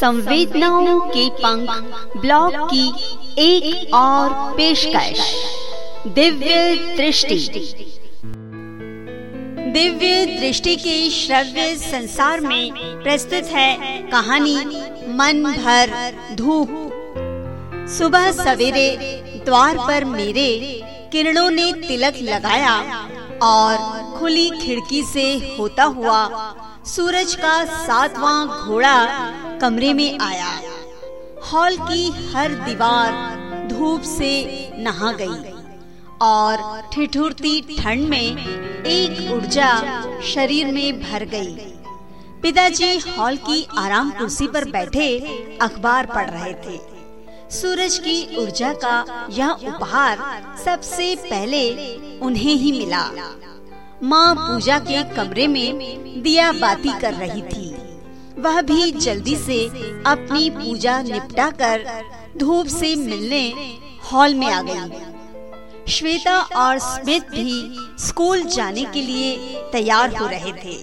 संवेदनाओं के पंख ब्लॉग की एक और पेशकश, दिव्य दृष्टि। दिव्य दृष्टि के श्रव्य संसार में प्रस्तुत है कहानी मन भर धूप। सुबह सवेरे द्वार पर मेरे किरणों ने तिलक लगाया और खुली खिड़की से होता हुआ सूरज का सातवां घोड़ा कमरे में आया। हॉल की हर दीवार धूप से नहा गई और ठिठुरती ठंड में एक ऊर्जा शरीर में भर गई। पिताजी हॉल की आराम कुर्सी पर बैठे अखबार पढ़ रहे थे। सूरज की ऊर्जा का यह उपहार सबसे पहले उन्हें ही मिला। माँ पूजा के कमरे में दिया बाती कर रही थी। वह भी जल्दी से अपनी पूजा निपटा कर धूप से मिलने हॉल में आ गई। श्वेता और स्मिथ भी स्कूल जाने के लिए तैयार हो रहे थे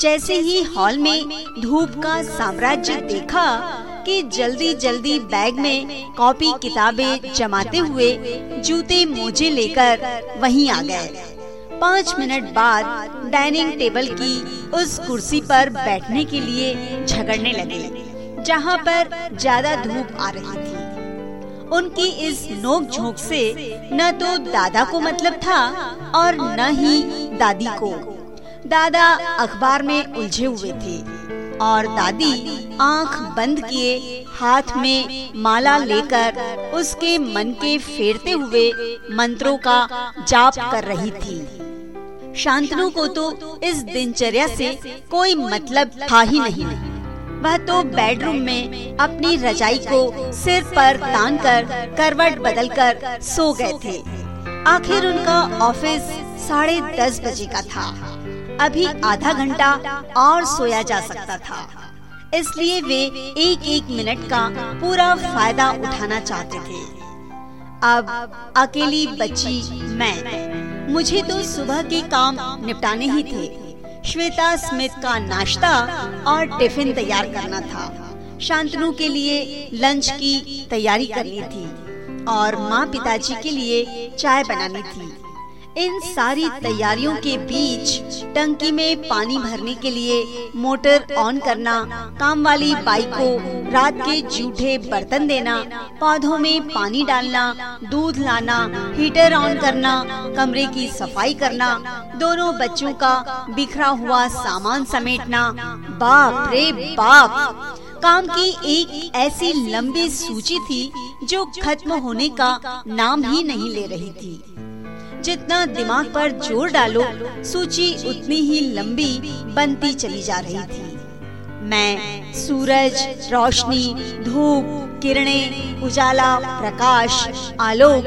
जैसे ही हॉल में धूप का साम्राज्य देखा कि जल्दी जल्दी बैग में कॉपी किताबें जमाते हुए जूते मोजे लेकर वहीं आ गए पाँच मिनट बाद डाइनिंग टेबल की उस कुर्सी पर बैठने के लिए झगड़ने लगे, जहाँ पर ज़्यादा धूप आ रही थी। उनकी इस नोक झोंक से न तो दादा को मतलब था और न ही दादी को। दादा अखबार में उलझे हुए थे और दादी आँख बंद किए हाथ में माला लेकर उसके मन के फेरते हुए मंत्रों का जाप कर रही थी। शांतनु को तो इस दिनचर्या से कोई मतलब था ही नहीं। वह तो बेडरूम में अपनी रजाई को सिर पर तान कर करवट बदल कर सो गए थे। आखिर उनका ऑफ़िस साढ़े दस बजे का था। अभी आधा घंटा और सोया जा सकता था। इसलिए वे एक एक मिनट का पूरा फ़ायदा उठाना चाहते थे। अब अकेली बच्ची मैं। मुझे तो सुबह के काम निपटाने ही थे। श्वेता स्मिथ का नाश्ता और टिफ़िन तैयार करना था। शांतनु के लिए लंच की तैयारी करनी थी और माँ पिताजी के लिए चाय बनानी थी। इन सारी तैयारियों के बीच टंकी में पानी भरने के लिए मोटर ऑन करना काम वाली बाइक को रात के जूठे बर्तन देना पौधों में पानी डालना दूध लाना हीटर ऑन करना कमरे की सफ़ाई करना दोनों बच्चों का बिखरा हुआ सामान समेटना। बाप रे बाप काम की एक ऐसी लंबी सूची थी जो खत्म होने का नाम ही नहीं ले रही थी। जितना दिमाग पर ज़ोर डालो, सूची उतनी ही लंबी बनती चली जा रही थी। मैं, सूरज, रोशनी, धूप, किरणें, उजाला, प्रकाश, आलोक,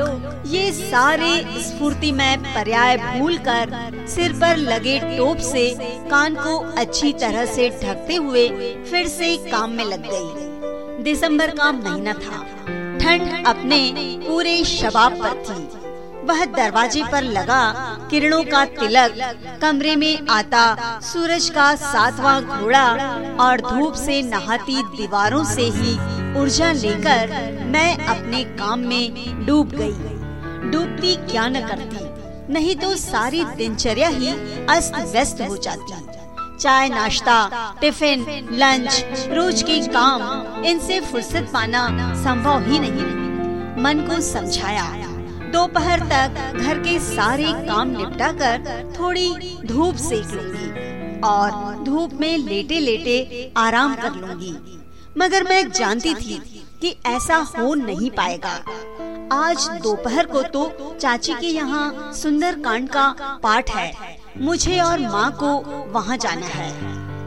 ये सारे स्फूर्ति में पर्याय भूल कर सिर पर लगे टोप से कान को अच्छी तरह से ढकते हुए फिर से काम में लग गई। दिसंबर का महीना था। ठंड अपने पूरे शबाब पर थी। वह दरवाजे पर लगा, किरणों का तिलक, कमरे में आता, सूरज का सातवां घोड़ा और धूप से नहाती दीवारों से ही ऊर्जा लेकर मैं अपने काम में डूब गई। डूबती क्या न करती, नहीं तो सारी दिनचर्या ही अस्त व्यस्त हो जाती चाय, नाश्ता, टिफ़िन, लंच, रोज के काम, इनसे फुर्सत पाना संभव ही नहीं मन को समझाया दोपहर तक घर के सारे काम निपटा कर थोड़ी धूप सेक लूँगी और धूप में लेटे लेटे आराम कर लूँगी। मगर मैं जानती थी कि ऐसा हो नहीं पाएगा। आज दोपहर को तो चाची के यहाँ सुंदर कांड का पाठ है। मुझे और माँ को वहाँ जाना है।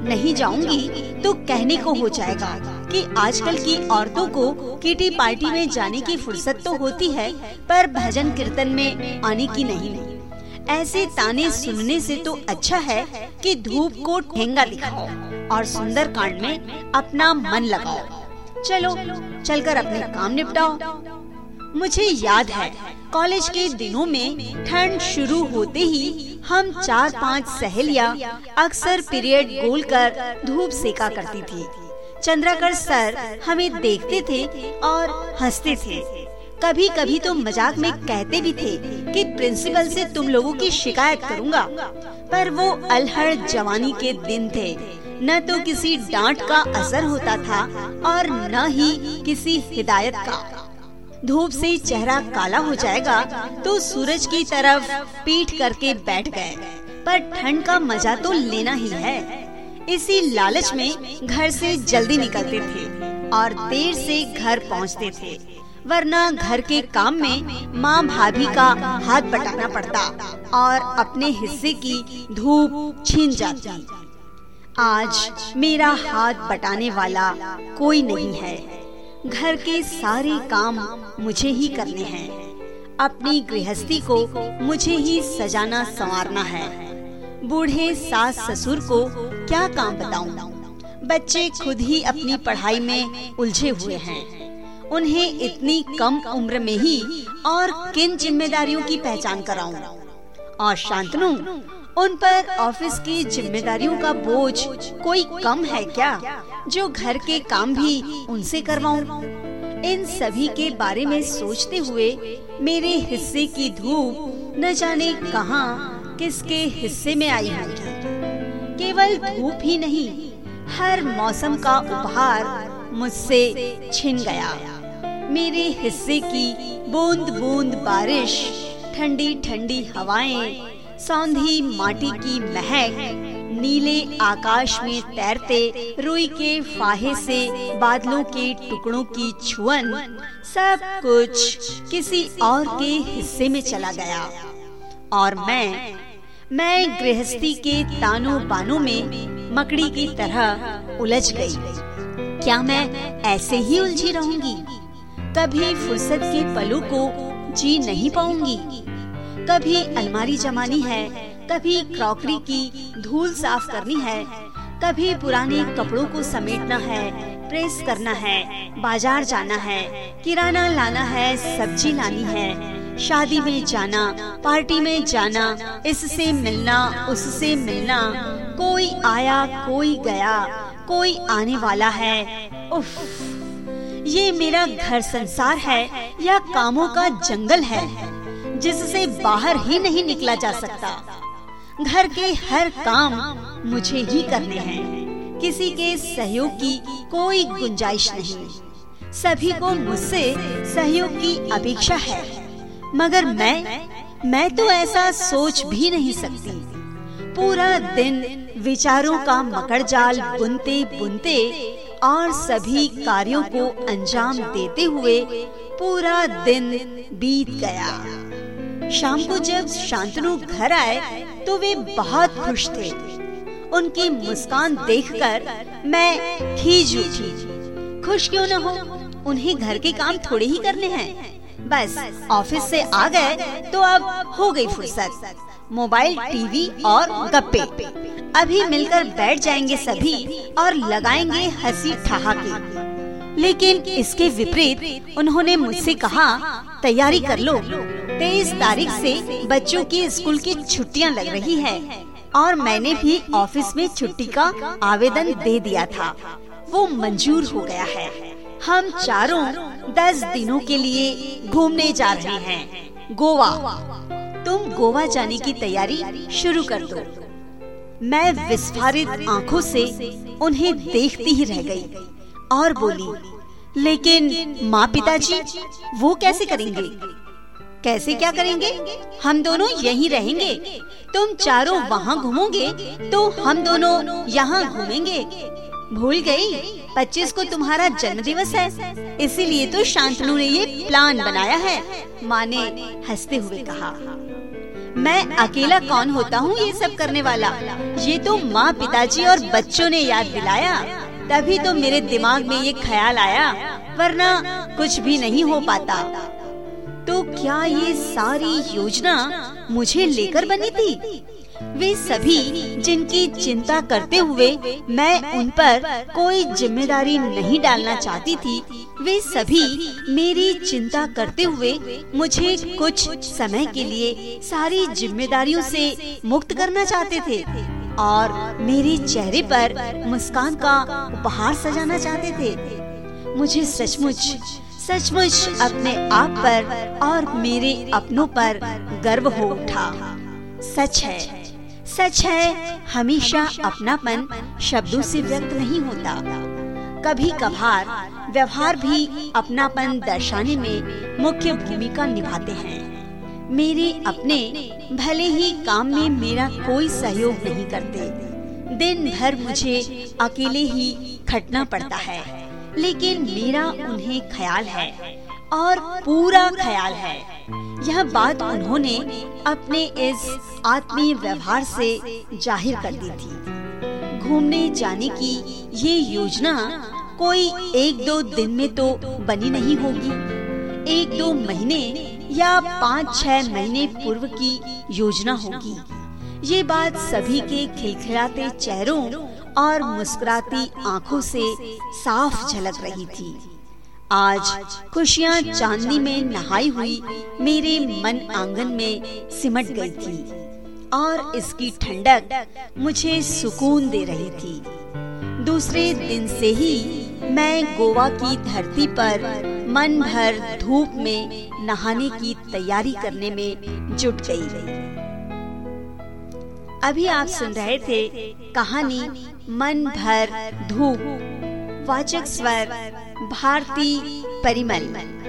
नहीं जाऊँगी तो कहने को हो जाएगा। कि आजकल की औरतों को किटी पार्टी में जाने की फुर्सत तो होती है, पर भजन कीर्तन में आने की नहीं। ऐसे ताने सुनने से तो अच्छा है कि धूप को ठेंगा दिखाओ और सुंदर कांड में अपना मन लगाओ। चलो, चलकर अपने काम निपटाओ। मुझे याद है, कॉलेज के दिनों में ठंड शुरू होते ही हम चार पाँच सहेलियाँ अक्सर पीरियड गोल कर धूप सेका करती थी। चंद्राकर सर हमें देखते थे और हँसते थे। कभी कभी तो मज़ाक में कहते भी थे कि प्रिंसिपल से तुम लोगों की शिकायत करूँगा। पर वो अलहड़ जवानी के दिन थे। न तो किसी डांट का असर होता था और न ही किसी हिदायत का। धूप से चेहरा काला हो जाएगा तो सूरज की तरफ़ पीठ करके बैठ गए। पर ठंड का मज़ा तो लेना ही है। इसी लालच में घर से जल्दी निकलते थे और देर से घर पहुँचते थे, वरना घर के काम में माँ भाभी का हाथ बटाना पड़ता और अपने हिस्से की धूप छीन जाती। आज मेरा हाथ बटाने वाला कोई नहीं है। घर के सारे काम मुझे ही करने हैं। अपनी गृहस्थी को मुझे ही सजाना, संवारना है। बूढ़े सास ससुर को क्या काम बताऊँ? बच्चे खुद ही अपनी पढ़ाई में उलझे हुए हैं। उन्हें इतनी कम उम्र में ही और किन जिम्मेदारियों की पहचान कराऊं? और शांतनु उन पर ऑफ़िस की जिम्मेदारियों का बोझ कोई कम है क्या? जो घर के काम भी उनसे करवाऊं? इन सभी के बारे में सोचते हुए मेरे हिस्से की धूप न जाने कहाँ किसके हिस्से में आई है? केवल धूप ही नहीं, हर मौसम का उपहार मुझसे छिन गया। मेरे हिस्से की बूंद बूंद बारिश ठंडी ठंडी हवाएँ, सौंधी माटी की महक, नीले आकाश में तैरते रुई के फाहे से बादलों के टुकड़ों की छुअन, सब कुछ किसी और के हिस्से में चला गया। और मैं मैं गृहस्थी के तानों बानों में मकड़ी की तरह उलझ गई। क्या मैं ऐसे ही उलझी रहूँगी? कभी फुर्सत के पलों को जी नहीं पाऊँगी। कभी अलमारी जमानी है, कभी क्रॉकरी की धूल साफ़ करनी है, कभी पुराने कपड़ों को समेटना है, प्रेस करना है, बाज़ार जाना है, किराना लाना है, सब्ज़ी लानी है शादी में जाना, पार्टी में जाना, इससे मिलना, उससे मिलना। कोई आया, कोई गया, कोई आने वाला है। उफ, ये मेरा घर संसार है या कामों का जंगल है, जिससे बाहर ही नहीं निकला जा सकता। घर के हर काम मुझे ही करने हैं। किसी के सहयोग की कोई गुंजाइश नहीं। सभी को मुझसे सहयोग की अपेक्षा है। मगर मैं मैं तो ऐसा सोच भी नहीं सकती। पूरा दिन विचारों का मकर जाल बुनते बुनते और सभी कार्यों को अंजाम देते हुए पूरा दिन बीत गया। शाम को जब शांतनु घर आए तो वे बहुत खुश थे। उनकी मुस्कान देखकर मैं खींच उठी। खुश क्यों न हो? उन्हें घर के काम थोड़े ही करने हैं। बस ऑफ़िस से आ गए तो अब हो गई फुर्सत। मोबाइल, टीवी और गप्पे। अभी मिलकर बैठ जाएँगे सभी और लगाएँगे हँसी ठहाके। लेकिन इसके विपरीत उन्होंने मुझसे कहा, तैयारी कर लो। तेईस तारीख से बच्चों की स्कूल की छुट्टियाँ लग रही है और मैंने भी ऑफ़िस में छुट्टी का आवेदन दे दिया था। वो मंजूर हो गया है। हम चारों दस दिनों के लिए घूमने जा रहे हैं। गोवा। तुम गोवा जाने की तैयारी शुरू कर दो। मैं विस्फारित आँखों से उन्हें देखती ही रह गई और बोली, लेकिन माँ पिताजी, वो कैसे करेंगे? कैसे क्या करेंगे? हम दोनों यहीं रहेंगे। तुम चारों वहाँ घूमोगे तो हम दोनों यहाँ घूमेंगे। भूल गई। पच्चीस को तुम्हारा जन्म दिवस है। इसीलिए तो शांतनु ने ये प्लान बनाया है। माँ ने हँसते हुए कहा, मैं अकेला कौन होता हूँ ये सब करने वाला? ये तो माँ पिताजी और बच्चों ने याद दिलाया। तभी तो मेरे दिमाग में ये ख्याल आया, वरना कुछ भी नहीं हो पाता। तो क्या ये सारी योजना मुझे लेकर बनी थी? वे सभी जिनकी चिंता करते हुए मैं उन पर कोई ज़िम्मेदारी नहीं डालना चाहती थी, वे सभी मेरी चिंता करते हुए मुझे कुछ समय के लिए सारी जिम्मेदारियों से मुक्त करना चाहते थे और मेरे चेहरे पर मुस्कान का उपहार सजाना चाहते थे। मुझे सचमुच सचमुच अपने आप पर और मेरे अपनों पर गर्व हो उठा। सच है सच है, हमेशा अपनापन शब्दों से व्यक्त नहीं होता। कभी कभार व्यवहार भी अपनापन दर्शाने में मुख्य भूमिका निभाते हैं। मेरे अपने भले ही काम में मेरा कोई सहयोग नहीं करते, दिन भर मुझे अकेले ही खटना पड़ता है। लेकिन मेरा उन्हें ख्याल है और पूरा ख्याल है। यह बात उन्होंने अपने इस आत्मीय व्यवहार से ज़ाहिर कर दी थी। घूमने जाने की ये योजना कोई एक दो दिन में तो बनी नहीं होगी। एक दो महीने या पाँच छह महीने पूर्व की योजना होगी। ये बात सभी के खिलखिलाते चेहरों और मुस्कुराती आँखों से साफ़ झलक रही थी। आज खुशियाँ चांदनी में नहाई हुई मेरे मन आँगन में सिमट गई थी और इसकी ठंडक मुझे सुकून दे रही थी। दूसरे दिन से ही मैं गोवा की धरती पर मन भर धूप में नहाने की तैयारी करने में जुट गई। अभी आप सुन रहे थे कहानी मन भर धूप, वाचक स्वर भारती परिमल।